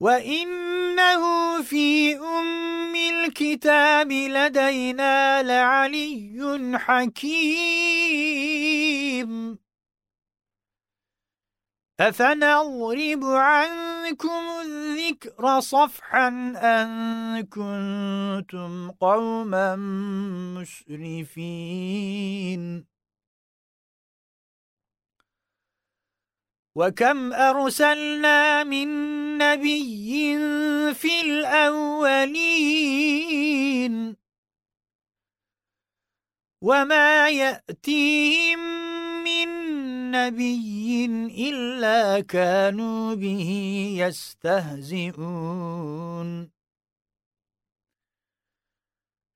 وَإِنَّهُ فِي أُمِّ الْكِتَابِ لَدَيْنَا لَعَلِيٌّ حَكِيمٌ أَفَنَضْرِبُ عَنكُمُ الذِّكْرَ صَفْحًا أَن كُنتُمْ قَوْمًا مُسْرِفِينَ وَكَمْ أَرْسَلْنَا مِن نَّبِيٍّ فِي الْأَوَّلِينَ وَمَا يَأْتِيهِم مِّن نَّبِيٍّ إِلَّا كَانُوا بِهِ يَسْتَهْزِئُونَ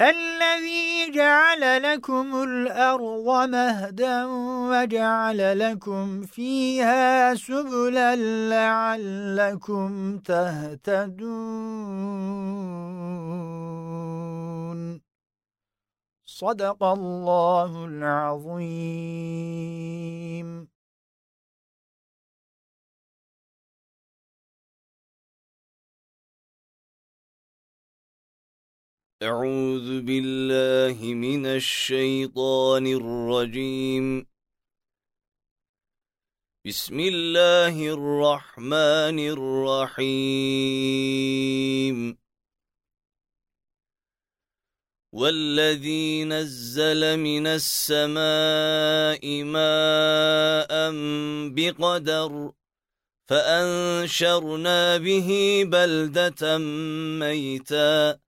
الذي جعل لكم الأرض مهدا وجعل لكم فيها سبلا لعلكم تهتدون. صدق الله العظيم. أعوذ بالله من الشيطان الرجيم. بسم الله الرحمن الرحيم. والذي نزل من السماء ماء بقدر فأنشرنا به بلدة ميتاً.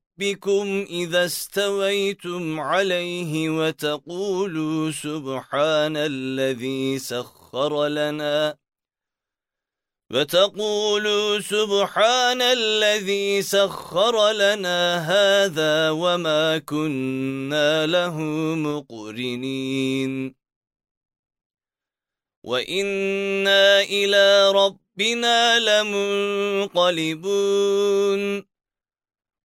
ربكم إذا استويتم عليه وتقولوا سبحان الذي سخر لنا وتقولوا سبحان الذي سخر لنا هذا وما كنا له مقرنين. وإنا إلى ربنا لمنقلبون.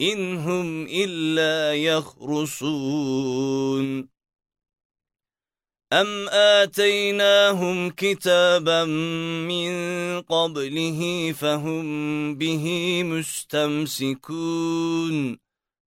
إن هم إلا يخرصون. أم آتيناهم كتابا من قبله فهم به مستمسكون.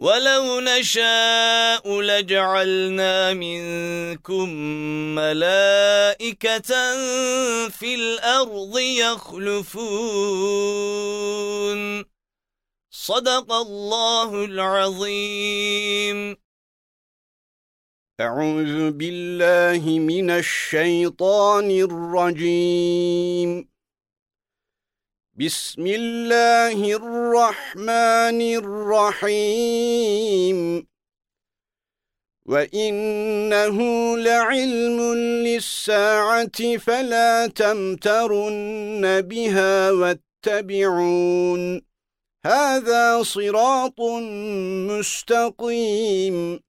ولو نشاء لجعلنا منكم ملائكة في الأرض يخلفون. صدق الله العظيم. أعوذ بالله من الشيطان الرجيم. بسم الله الرحمن الرحيم. وَإِنَّهُ لَعِلْمٌ لِلسَّاعَةِ فَلَا تَمْتَرُنَّ بِهَا وَاتَّبِعُونَ. هَذَا صِرَاطٌ مُسْتَقِيمٌ.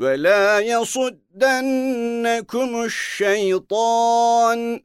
وَلَا يَصُدَّنَّكُمُ الشَّيْطَانُ.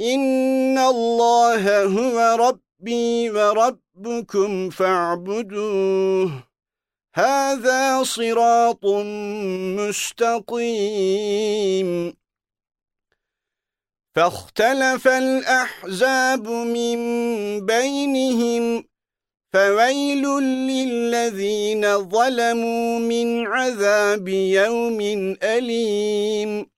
إِنَّ اللَّهَ هُوَ رَبِّي وَرَبُّكُمْ فَاعْبُدُوهُ. هذا صراط مستقيم. فاختلف الأحزاب من بينهم. فويل للذين ظلموا من عذاب يوم أليم.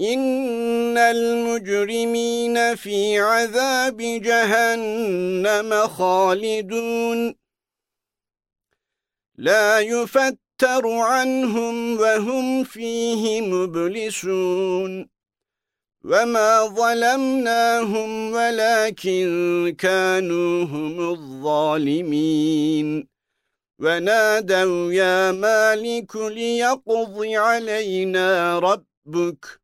إِنَّ الْمُجْرِمِينَ فِي عَذَابِ جَهَنَّمَ خَالِدُونَ لَا يُفَتَّرُ عَنْهُمْ وَهُمْ فِيهِ مُبْلِسُونَ وَمَا ظَلَمْنَاهُمْ وَلَكِنْ كَانُوا هُمُ الظَّالِمِينَ وَنَادَوْا يَا مَالِكُ لِيَقْضِ عَلَيْنَا رَبُّكَ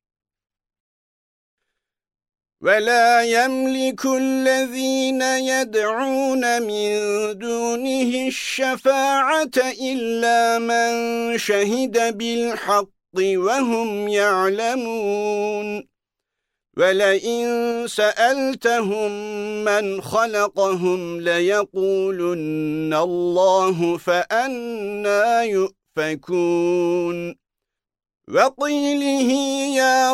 ولا يملك الذين يدعون من دونه الشفاعة إلا من شهد بالحق وهم يعلمون. ولئن سألتهم من خلقهم ليقولن الله فأنا يؤفكون. وقيله يا